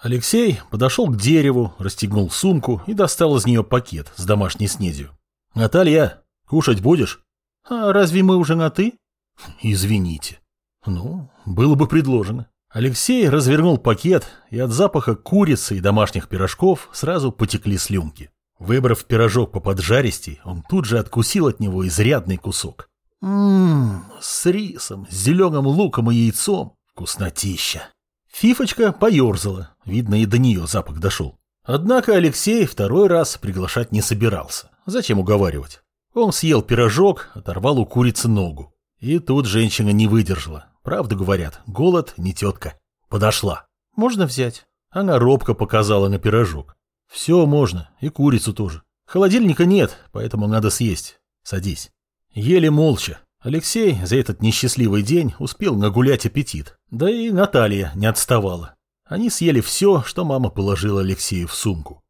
Алексей подошел к дереву, расстегнул сумку и достал из нее пакет с домашней снедью. «Наталья, кушать будешь?» «А разве мы уже на «ты»?» «Извините». «Ну, было бы предложено». Алексей развернул пакет, и от запаха курицы и домашних пирожков сразу потекли слюнки. Выбрав пирожок по поджаристей, он тут же откусил от него изрядный кусок. Ммм, с рисом, с зеленым луком и яйцом. Вкуснотища. Фифочка поерзала, видно, и до нее запах дошел. Однако Алексей второй раз приглашать не собирался. Зачем уговаривать? Он съел пирожок, оторвал у курицы ногу. И тут женщина не выдержала. Правда говорят, голод не тетка. Подошла. Можно взять? Она робко показала на пирожок. Все можно, и курицу тоже. Холодильника нет, поэтому надо съесть. Садись. Ели молча. Алексей за этот несчастливый день успел нагулять аппетит. Да и Наталья не отставала. Они съели все, что мама положила Алексею в сумку.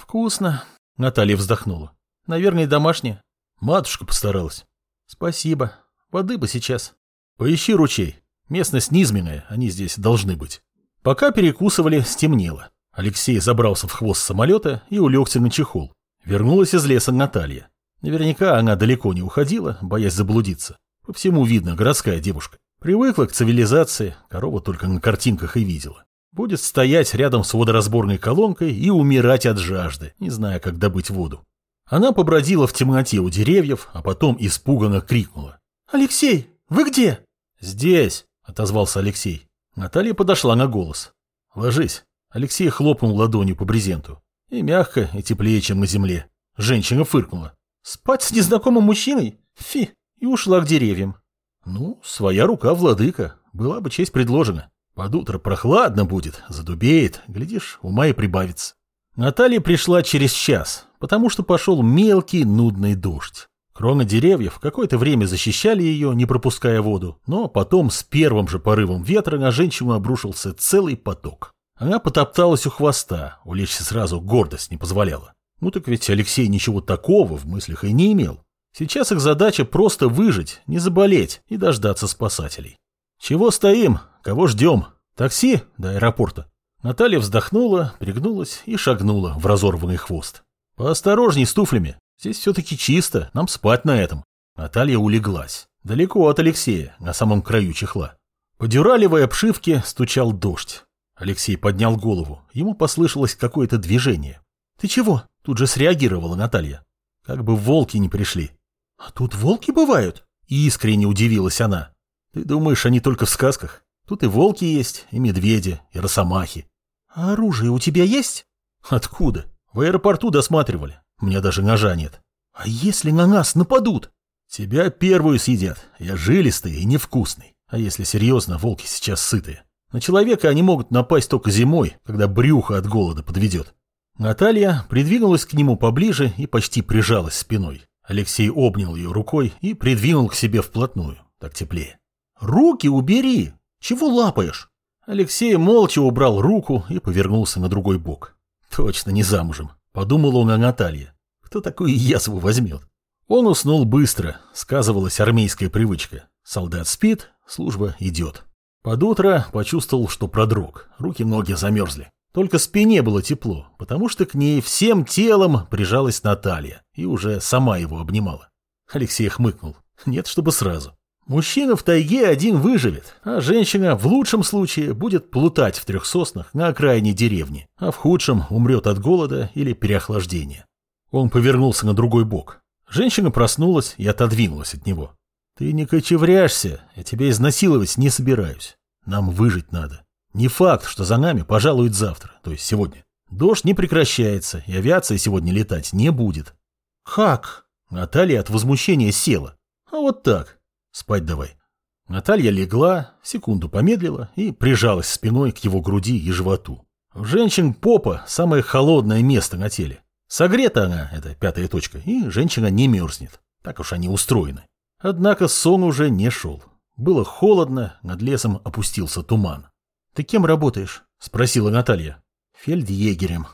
«Вкусно», — Наталья вздохнула. «Наверное, домашняя». Матушка постаралась. «Спасибо. Воды бы сейчас». «Поищи ручей. Местность низменная, они здесь должны быть». Пока перекусывали, стемнело. Алексей забрался в хвост самолета и улегся на чехол. Вернулась из леса Наталья. Наверняка она далеко не уходила, боясь заблудиться. По всему видно, городская девушка. Привыкла к цивилизации, корова только на картинках и видела. Будет стоять рядом с водоразборной колонкой и умирать от жажды, не зная, как добыть воду. Она побродила в темноте у деревьев, а потом испуганно крикнула. «Алексей, вы где?» «Здесь», — отозвался Алексей. Наталья подошла на голос. «Ложись». Алексей хлопнул ладонью по брезенту. И мягко, и теплее, чем на земле. Женщина фыркнула. Спать с незнакомым мужчиной? Фи, и ушла к деревьям. Ну, своя рука, владыка, была бы честь предложена. Под утро прохладно будет, задубеет, глядишь, ума и прибавится. Наталья пришла через час, потому что пошел мелкий нудный дождь. Кроны деревьев какое-то время защищали ее, не пропуская воду, но потом с первым же порывом ветра на женщину обрушился целый поток. Она потопталась у хвоста, улечься сразу гордость не позволяла. Ну так ведь Алексей ничего такого в мыслях и не имел. Сейчас их задача просто выжить, не заболеть и дождаться спасателей. Чего стоим? Кого ждем? Такси до аэропорта. Наталья вздохнула, пригнулась и шагнула в разорванный хвост. Поосторожней с туфлями. Здесь все-таки чисто, нам спать на этом. Наталья улеглась. Далеко от Алексея, на самом краю чехла. По дюралевой обшивке стучал дождь. Алексей поднял голову. Ему послышалось какое-то движение. «Ты чего?» Тут же среагировала Наталья. Как бы волки не пришли. А тут волки бывают? Искренне удивилась она. Ты думаешь, они только в сказках? Тут и волки есть, и медведи, и росомахи. А оружие у тебя есть? Откуда? В аэропорту досматривали. У меня даже ножа нет. А если на нас нападут? Тебя первую съедят. Я жилистый и невкусный. А если серьезно, волки сейчас сытые. На человека они могут напасть только зимой, когда брюхо от голода подведет. Наталья придвинулась к нему поближе и почти прижалась спиной. Алексей обнял ее рукой и придвинул к себе вплотную, так теплее. «Руки убери! Чего лапаешь?» Алексей молча убрал руку и повернулся на другой бок. «Точно не замужем», — подумал он о Наталье. «Кто такую язву возьмет?» Он уснул быстро, сказывалась армейская привычка. Солдат спит, служба идет. Под утро почувствовал, что продрог, руки-ноги замерзли. Только спине было тепло, потому что к ней всем телом прижалась Наталья и уже сама его обнимала. Алексей хмыкнул. Нет, чтобы сразу. Мужчина в тайге один выживет, а женщина в лучшем случае будет плутать в трех соснах на окраине деревни, а в худшем умрет от голода или переохлаждения. Он повернулся на другой бок. Женщина проснулась и отодвинулась от него. «Ты не кочевряшься, я тебя изнасиловать не собираюсь. Нам выжить надо. Не факт, что за нами пожалуют завтра, то есть сегодня. Дождь не прекращается, и авиация сегодня летать не будет. Как? Наталья от возмущения села. А вот так. Спать давай. Наталья легла, секунду помедлила и прижалась спиной к его груди и животу. У женщин попа – самое холодное место на теле. Согрета она, это пятая точка, и женщина не мерзнет. Так уж они устроены. Однако сон уже не шел. Было холодно, над лесом опустился туман. «Ты кем работаешь?» – спросила Наталья. «Фельдъегерем».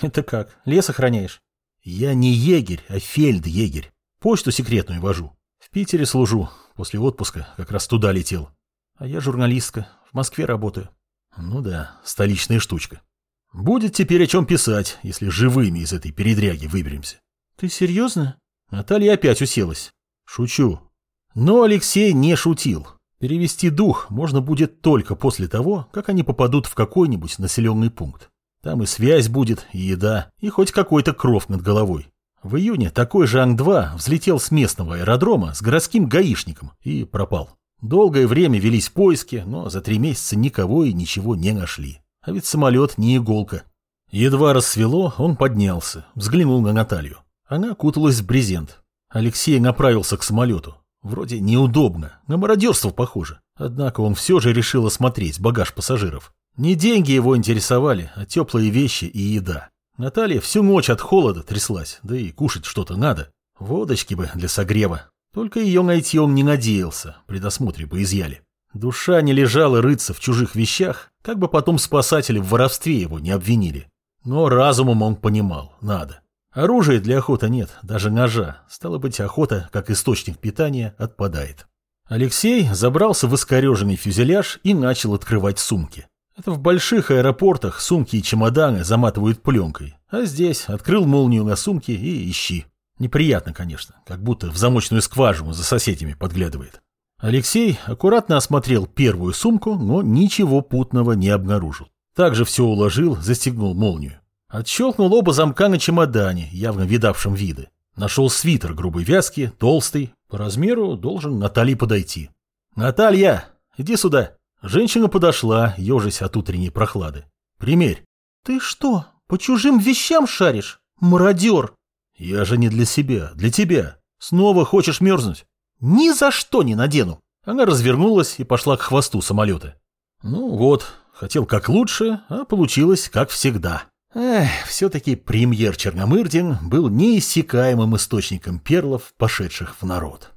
«Это как, лес охраняешь?» «Я не егерь, а фельдъегерь. Почту секретную вожу. В Питере служу. После отпуска как раз туда летел». «А я журналистка. В Москве работаю». Ну да, столичная штучка. Будет теперь о чем писать, если живыми из этой передряги выберемся. Ты серьезно? Наталья опять уселась. Шучу. Но Алексей не шутил. Перевести дух можно будет только после того, как они попадут в какой-нибудь населенный пункт. Там и связь будет, и еда, и хоть какой-то кров над головой. В июне такой же Ан-2 взлетел с местного аэродрома с городским гаишником и пропал. Долгое время велись поиски, но за три месяца никого и ничего не нашли. А ведь самолет не иголка. Едва рассвело, он поднялся, взглянул на Наталью. Она куталась в брезент. Алексей направился к самолету. Вроде неудобно, на мародерство похоже. Однако он все же решил осмотреть багаж пассажиров. Не деньги его интересовали, а теплые вещи и еда. Наталья всю ночь от холода тряслась, да и кушать что-то надо. Водочки бы для согрева. Только ее найти он не надеялся, при досмотре бы изъяли. Душа не лежала рыться в чужих вещах, как бы потом спасатели в воровстве его не обвинили. Но разумом он понимал, надо. Оружия для охоты нет, даже ножа. Стало быть, охота, как источник питания, отпадает. Алексей забрался в искореженный фюзеляж и начал открывать сумки. Это в больших аэропортах сумки и чемоданы заматывают пленкой, а здесь открыл молнию на сумке и ищи. Неприятно, конечно, как будто в замочную скважину за соседями подглядывает. Алексей аккуратно осмотрел первую сумку, но ничего путного не обнаружил. Также все уложил, застегнул молнию. Отщелкнул оба замка на чемодане, явно видавшем виды. Нашел свитер грубой вязки, толстый, по размеру должен Наталье подойти. «Наталья, иди сюда!» Женщина подошла, ежась от утренней прохлады. «Примерь». «Ты что, по чужим вещам шаришь? Мародер!» «Я же не для себя, для тебя. Снова хочешь мерзнуть?» «Ни за что не надену!» Она развернулась и пошла к хвосту самолета. «Ну вот, хотел как лучше, а получилось как всегда». Все-таки премьер Черномырдин был неиссякаемым источником перлов, пошедших в народ.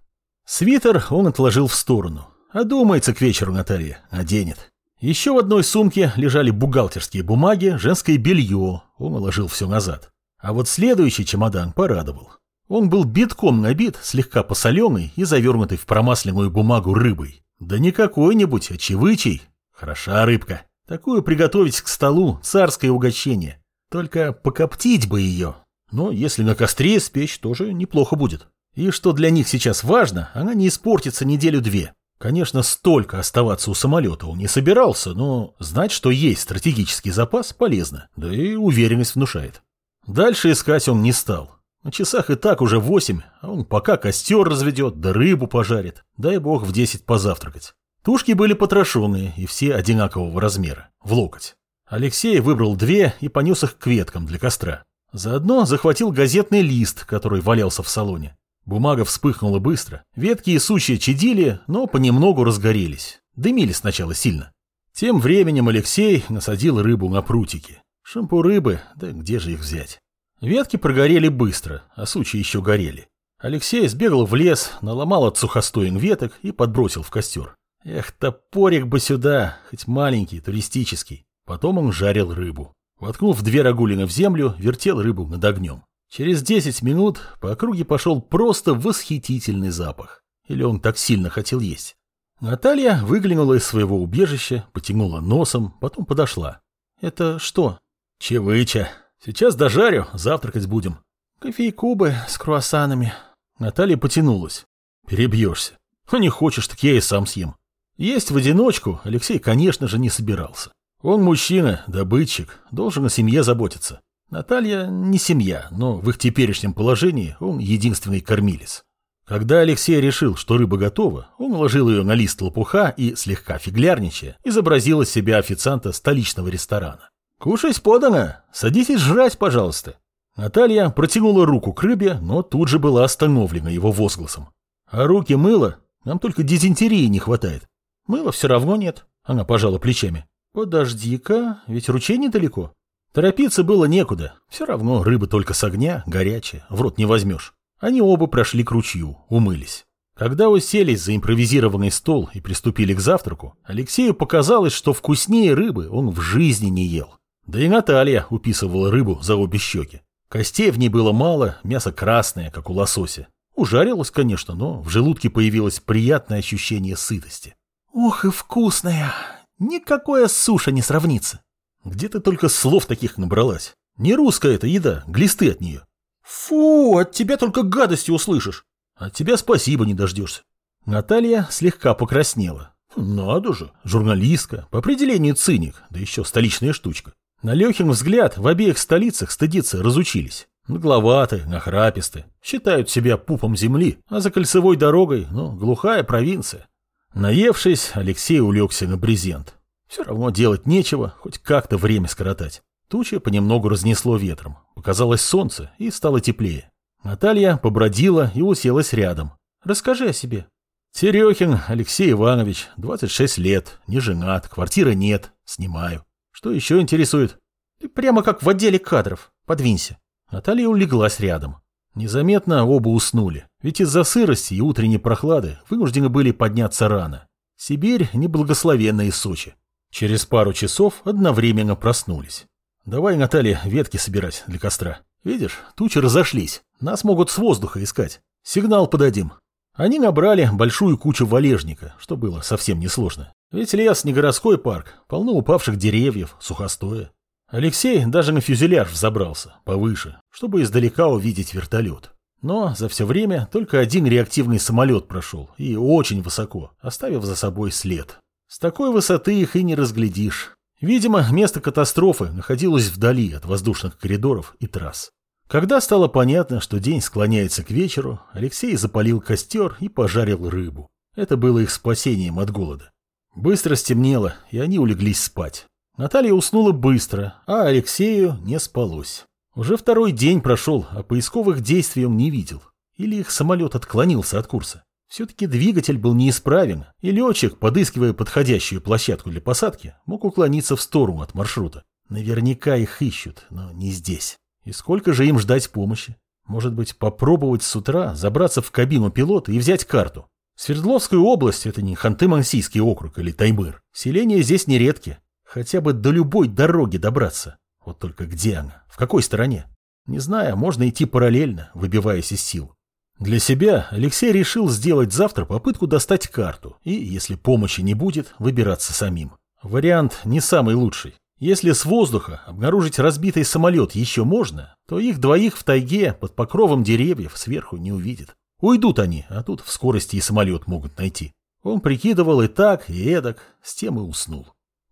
Свитер он отложил в сторону, Одумается к вечеру Наталья, оденет. Еще в одной сумке лежали бухгалтерские бумаги, женское белье. Он уложил все назад. А вот следующий чемодан порадовал. Он был битком набит, слегка посоленный и завернутый в промасленную бумагу рыбой. Да не какой-нибудь, а чевычий. Хороша рыбка. Такую приготовить к столу царское угощение. Только покоптить бы ее. Но если на костре спечь, тоже неплохо будет. И что для них сейчас важно, она не испортится неделю-две. Конечно, столько оставаться у самолета он не собирался, но знать, что есть стратегический запас, полезно, да и уверенность внушает. Дальше искать он не стал. На часах и так уже восемь, а он пока костер разведет, да рыбу пожарит, дай бог в десять позавтракать. Тушки были потрошенные и все одинакового размера, в локоть. Алексей выбрал две и понес их к веткам для костра. Заодно захватил газетный лист, который валялся в салоне. Бумага вспыхнула быстро. Ветки и сучья чадили, но понемногу разгорелись. Дымили сначала сильно. Тем временем Алексей насадил рыбу на прутики. Шампу рыбы, да где же их взять? Ветки прогорели быстро, а сучья еще горели. Алексей сбегал в лес, наломал от сухостоин веток и подбросил в костер. Эх, топорик бы сюда, хоть маленький, туристический. Потом он жарил рыбу. Воткнув две рагулины в землю, вертел рыбу над огнем. Через 10 минут по округе пошел просто восхитительный запах. Или он так сильно хотел есть. Наталья выглянула из своего убежища, потянула носом, потом подошла. «Это что?» «Чевыча. Сейчас дожарю, завтракать будем». «Кофейку бы с круассанами». Наталья потянулась. «Перебьешься. Ну, не хочешь, так я и сам съем». Есть в одиночку Алексей, конечно же, не собирался. Он мужчина, добытчик, должен о семье заботиться. Наталья не семья, но в их теперешнем положении он единственный кормилец. Когда Алексей решил, что рыба готова, он уложил ее на лист лопуха и, слегка фиглярничая, изобразил из себя официанта столичного ресторана. «Кушать подано! Садитесь жрать, пожалуйста!» Наталья протянула руку к рыбе, но тут же была остановлена его возгласом. «А руки мыло? Нам только дизентерии не хватает». «Мыла все равно нет», — она пожала плечами. «Подожди-ка, ведь ручей недалеко». Торопиться было некуда. Все равно рыба только с огня, горячая, в рот не возьмешь. Они оба прошли к ручью, умылись. Когда уселись за импровизированный стол и приступили к завтраку, Алексею показалось, что вкуснее рыбы он в жизни не ел. Да и Наталья уписывала рыбу за обе щеки. Костей в ней было мало, мясо красное, как у лосося. Ужарилось, конечно, но в желудке появилось приятное ощущение сытости. «Ох и вкусная! Никакая суша не сравнится. Где ты только слов таких набралась? Не русская эта еда, глисты от нее. Фу, от тебя только гадости услышишь. От тебя спасибо не дождешься. Наталья слегка покраснела. Надо же, журналистка, по определению циник, да еще столичная штучка. На Лехин взгляд в обеих столицах стыдиться разучились. Нагловаты, нахраписты, считают себя пупом земли, а за кольцевой дорогой, ну, глухая провинция. Наевшись, Алексей улегся на брезент. Все равно делать нечего, хоть как-то время скоротать. Туча понемногу разнесло ветром. Показалось солнце, и стало теплее. Наталья побродила и уселась рядом. «Расскажи о себе». Терехин Алексей Иванович, 26 лет, не женат, квартиры нет, снимаю. Что еще интересует? Ты прямо как в отделе кадров. Подвинься. Наталья улеглась рядом. Незаметно оба уснули, ведь из-за сырости и утренней прохлады вынуждены были подняться рано. Сибирь неблагословенна из Сочи. Через пару часов одновременно проснулись. Давай, Наталья, ветки собирать для костра. Видишь, тучи разошлись, нас могут с воздуха искать. Сигнал подадим. Они набрали большую кучу валежника, что было совсем несложно. Ведь лес не городской парк, полно упавших деревьев, сухостоя. Алексей даже на фюзеляж взобрался, повыше, чтобы издалека увидеть вертолет. Но за все время только один реактивный самолет прошел, и очень высоко, оставив за собой след. С такой высоты их и не разглядишь. Видимо, место катастрофы находилось вдали от воздушных коридоров и трасс. Когда стало понятно, что день склоняется к вечеру, Алексей запалил костер и пожарил рыбу. Это было их спасением от голода. Быстро стемнело, и они улеглись спать. Наталья уснула быстро, а Алексею не спалось. Уже второй день прошел, а поисковых действий он не видел. Или их самолет отклонился от курса. Все-таки двигатель был неисправен, и летчик, подыскивая подходящую площадку для посадки, мог уклониться в сторону от маршрута. Наверняка их ищут, но не здесь. И сколько же им ждать помощи? Может быть, попробовать с утра забраться в кабину пилота и взять карту? Свердловская область – это не Ханты-Мансийский округ или Таймыр. Селения здесь нередки. Хотя бы до любой дороги добраться. Вот только где она? В какой стороне? Не знаю, можно идти параллельно, выбиваясь из сил. Для себя Алексей решил сделать завтра попытку достать карту и, если помощи не будет, выбираться самим. Вариант не самый лучший. Если с воздуха обнаружить разбитый самолет еще можно, то их двоих в тайге под покровом деревьев сверху не увидят. Уйдут они, а тут в скорости и самолет могут найти. Он прикидывал и так, и эдак, с тем и уснул.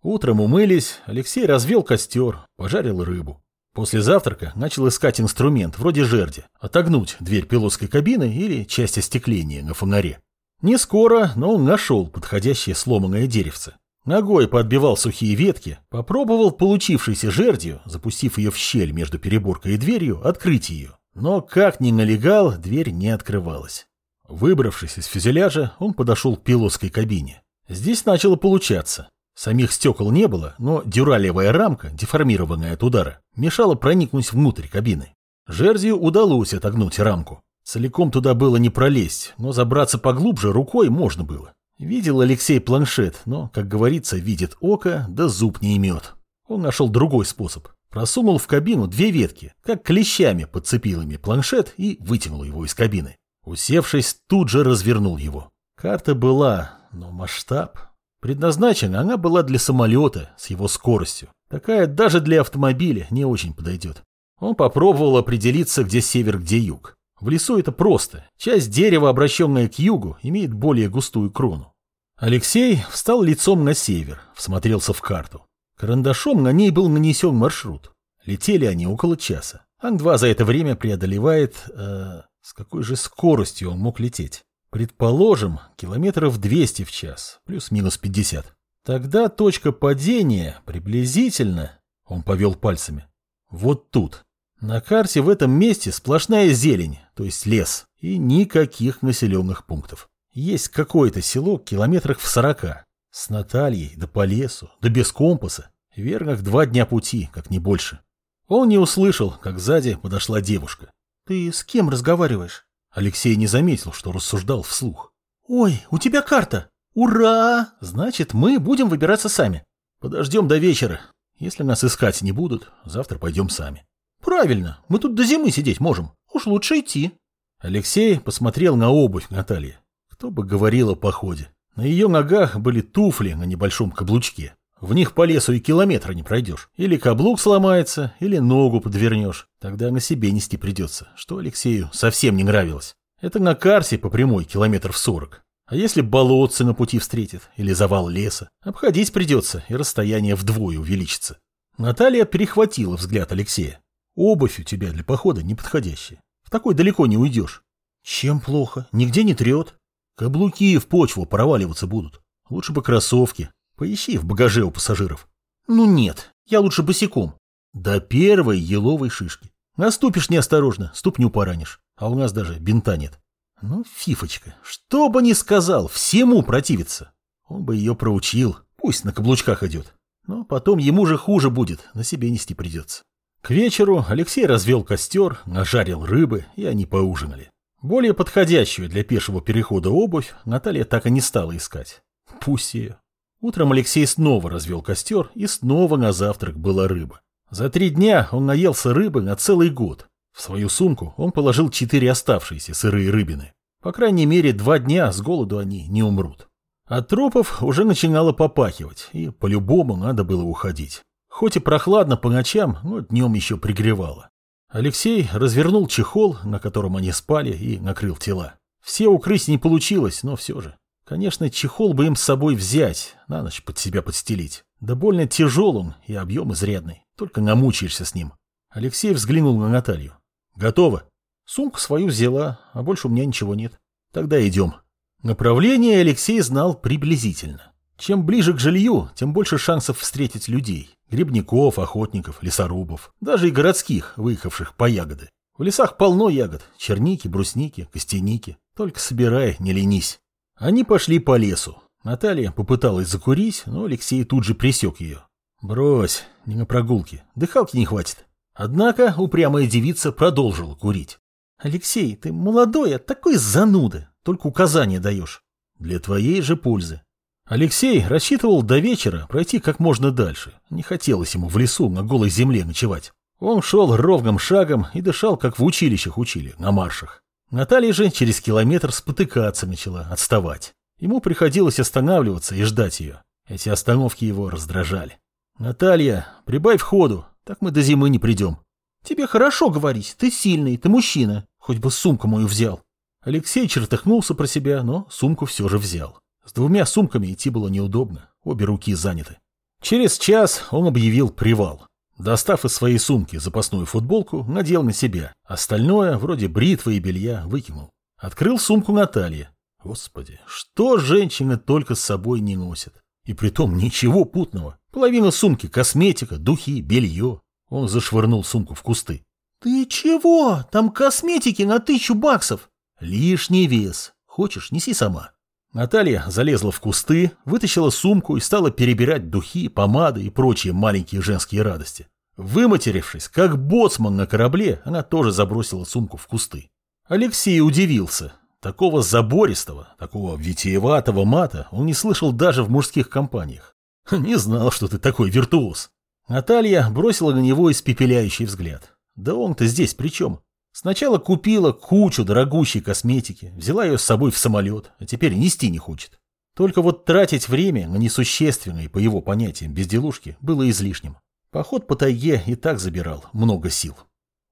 Утром умылись, Алексей развел костер, пожарил рыбу. После завтрака начал искать инструмент, вроде жерди, отогнуть дверь пилотской кабины или часть остекления на фонаре. Не скоро, но он нашел подходящее сломанное деревце. Ногой подбивал сухие ветки, попробовал получившейся жердью, запустив ее в щель между переборкой и дверью, открыть ее. Но как ни налегал, дверь не открывалась. Выбравшись из фюзеляжа, он подошел к пилотской кабине. Здесь начало получаться. Самих стекол не было, но дюралевая рамка, деформированная от удара, мешала проникнуть внутрь кабины. Жердью удалось отогнуть рамку. Целиком туда было не пролезть, но забраться поглубже рукой можно было. Видел Алексей планшет, но, как говорится, видит око, да зуб не имет. Он нашел другой способ. Просунул в кабину две ветки, как клещами подцепил ими планшет и вытянул его из кабины. Усевшись, тут же развернул его. Карта была, но масштаб... Предназначена она была для самолета с его скоростью. Такая даже для автомобиля не очень подойдет. Он попробовал определиться, где север, где юг. В лесу это просто. Часть дерева, обращенная к югу, имеет более густую крону. Алексей встал лицом на север, всмотрелся в карту. Карандашом на ней был нанесен маршрут. Летели они около часа. Ан-2 за это время преодолевает... Э, с какой же скоростью он мог лететь? Предположим, километров 200 в час, плюс-минус 50. Тогда точка падения приблизительно... Он повел пальцами. Вот тут. На карте в этом месте сплошная зелень, то есть лес, и никаких населенных пунктов. Есть какое-то село километрах в сорока. С Натальей, да по лесу, да без компаса. Верных два дня пути, как не больше. Он не услышал, как сзади подошла девушка. «Ты с кем разговариваешь?» Алексей не заметил, что рассуждал вслух. «Ой, у тебя карта! Ура! Значит, мы будем выбираться сами. Подождем до вечера. Если нас искать не будут, завтра пойдем сами». Правильно, мы тут до зимы сидеть можем. Уж лучше идти. Алексей посмотрел на обувь Натальи. Кто бы говорил о походе. На ее ногах были туфли на небольшом каблучке. В них по лесу и километра не пройдешь. Или каблук сломается, или ногу подвернешь. Тогда на себе нести придется, что Алексею совсем не нравилось. Это на карсе по прямой километров сорок. А если болотцы на пути встретит, или завал леса, обходить придется, и расстояние вдвое увеличится. Наталья перехватила взгляд Алексея. Обувь у тебя для похода неподходящая. В такой далеко не уйдешь. Чем плохо? Нигде не трет. Каблуки в почву проваливаться будут. Лучше бы кроссовки. Поищи в багаже у пассажиров. Ну нет, я лучше босиком. До первой еловой шишки. Наступишь неосторожно, ступню поранишь. А у нас даже бинта нет. Ну, фифочка, что бы ни сказал, всему противится. Он бы ее проучил, пусть на каблучках идет. Но потом ему же хуже будет, на себе нести придется. К вечеру Алексей развел костер, нажарил рыбы, и они поужинали. Более подходящую для пешего перехода обувь Наталья так и не стала искать. Пусть ее. Утром Алексей снова развел костер, и снова на завтрак была рыба. За три дня он наелся рыбы на целый год, в свою сумку он положил четыре оставшиеся сырые рыбины. По крайней мере, два дня с голоду они не умрут. От трупов уже начинало попахивать, и по-любому надо было уходить. Хоть и прохладно по ночам, но днем еще пригревало. Алексей развернул чехол, на котором они спали, и накрыл тела. Все укрыть не получилось, но все же. Конечно, чехол бы им с собой взять, на ночь под себя подстелить. Да больно тяжел и объем изрядный, только намучаешься с ним. Алексей взглянул на Наталью. Готово. Сумку свою взяла, а больше у меня ничего нет. Тогда идем. Направление Алексей знал приблизительно. Чем ближе к жилью, тем больше шансов встретить людей. Грибников, охотников, лесорубов, даже и городских, выехавших по ягоды. В лесах полно ягод, черники, брусники, костяники. Только собирай, не ленись. Они пошли по лесу. Наталья попыталась закурить, но Алексей тут же пресек ее. Брось, не на прогулке, дыхалки не хватит. Однако упрямая девица продолжила курить. «Алексей, ты молодой, а такой зануда, только указания даешь». «Для твоей же пользы». Алексей рассчитывал до вечера пройти как можно дальше. Не хотелось ему в лесу на голой земле ночевать. Он шел ровным шагом и дышал, как в училищах учили, на маршах. Наталья же через километр спотыкаться начала, отставать. Ему приходилось останавливаться и ждать ее. Эти остановки его раздражали. «Наталья, прибавь ходу, так мы до зимы не придем. Тебе хорошо говорить, ты сильный, ты мужчина. Хоть бы сумку мою взял. Алексей чертыхнулся про себя, но сумку все же взял. С двумя сумками идти было неудобно, обе руки заняты. Через час он объявил привал. Достав из своей сумки запасную футболку, надел на себя. Остальное, вроде бритвы и белья, выкинул. Открыл сумку Натальи. Господи, что женщины только с собой не носят. И притом ничего путного. Половина сумки – косметика, духи, белье. Он зашвырнул сумку в кусты. «Ты чего? Там косметики на тысячу баксов!» «Лишний вес. Хочешь, неси сама». Наталья залезла в кусты, вытащила сумку и стала перебирать духи, помады и прочие маленькие женские радости. Выматерившись, как боцман на корабле, она тоже забросила сумку в кусты. Алексей удивился. Такого забористого, такого витиеватого мата он не слышал даже в мужских компаниях. Не знал, что ты такой виртуоз. Наталья бросила на него испепеляющий взгляд. Да он-то здесь при чем? Сначала купила кучу дорогущей косметики, взяла ее с собой в самолет, а теперь нести не хочет. Только вот тратить время на несущественные, по его понятиям, безделушки было излишним. Поход по тайге и так забирал много сил.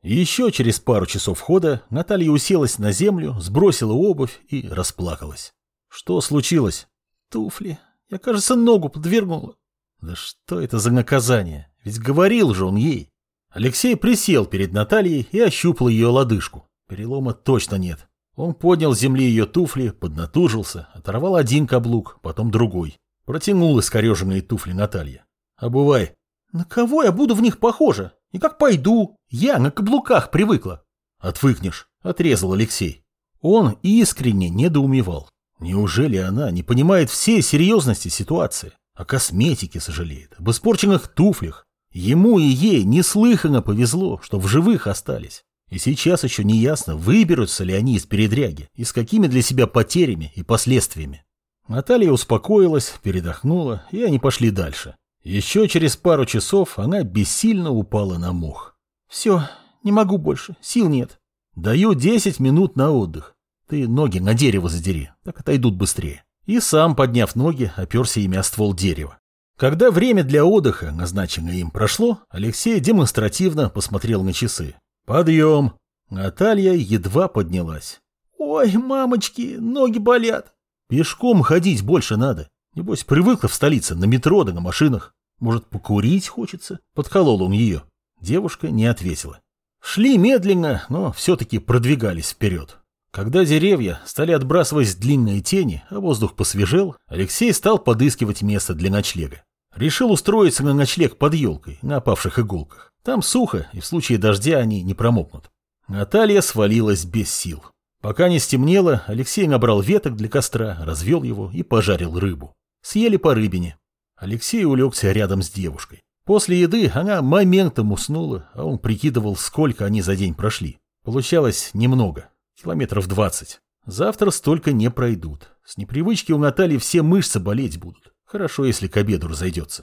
Еще через пару часов хода Наталья уселась на землю, сбросила обувь и расплакалась. Что случилось? Туфли. Я, кажется, ногу подвергнула. Да что это за наказание? Ведь говорил же он ей. Алексей присел перед Натальей и ощупал ее лодыжку. Перелома точно нет. Он поднял с земли ее туфли, поднатужился, оторвал один каблук, потом другой. Протянул искореженные туфли Наталья. «Обувай». «На кого я буду в них похожа? И как пойду? Я на каблуках привыкла». «Отвыкнешь», — отрезал Алексей. Он искренне недоумевал. Неужели она не понимает всей серьезности ситуации? О косметике сожалеет, об испорченных туфлях. Ему и ей неслыханно повезло, что в живых остались. И сейчас еще не ясно, выберутся ли они из передряги и с какими для себя потерями и последствиями. Наталья успокоилась, передохнула, и они пошли дальше. Еще через пару часов она бессильно упала на мох. «Все, не могу больше, сил нет». «Даю десять минут на отдых. Ты ноги на дерево задери, так отойдут быстрее. И сам, подняв ноги, оперся ими о ствол дерева. Когда время для отдыха, назначенное им, прошло, Алексей демонстративно посмотрел на часы. «Подъем!» Наталья едва поднялась. «Ой, мамочки, ноги болят!» «Пешком ходить больше надо. Небось, привыкла в столице на метро да на машинах. Может, покурить хочется?» Подколол он ее. Девушка не ответила. Шли медленно, но все-таки продвигались вперед. Когда деревья стали отбрасывать длинные тени, а воздух посвежел, Алексей стал подыскивать место для ночлега. Решил устроиться на ночлег под елкой, на опавших иголках. Там сухо, и в случае дождя они не промокнут. Наталья свалилась без сил. Пока не стемнело, Алексей набрал веток для костра, развел его и пожарил рыбу. Съели по рыбине. Алексей улегся рядом с девушкой. После еды она моментом уснула, а он прикидывал, сколько они за день прошли. Получалось немного, километров двадцать. Завтра столько не пройдут. С непривычки у Натальи все мышцы болеть будут. Хорошо, если к обеду разойдется.